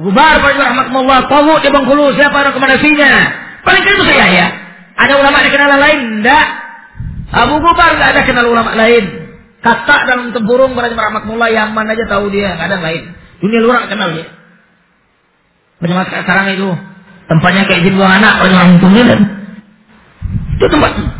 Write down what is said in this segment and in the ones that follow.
Gubar rahmatullah, tawud di Bengkulu, siapa rekomendasinya? Paling kira itu saya ya. Ada ulama yang kenal lain? Enggak. Abu Gubar enggak ada kenal ulama lain. Kata dalam tempurung pada rahmatullah yang mana aja tahu dia, enggak ada lain. Dunia luar kenal dia. Bagaimana sekarang itu tempatnya kayak jin buang anak, orang orang dan itu tempat.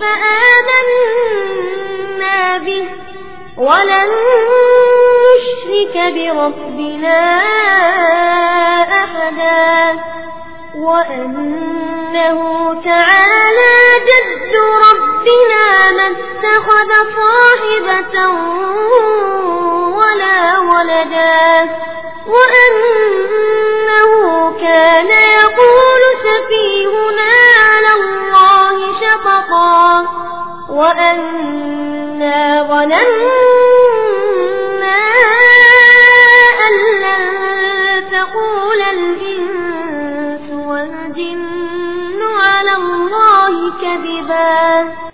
فآمنا به؟ ولن نشرك بربنا أحدا. وأنه تعالى جد ربنا ما اتخذ صاحبة ولا ولدا. وأنه وأنا ظننا أن لن تقول الإنس والجن على الله كذبا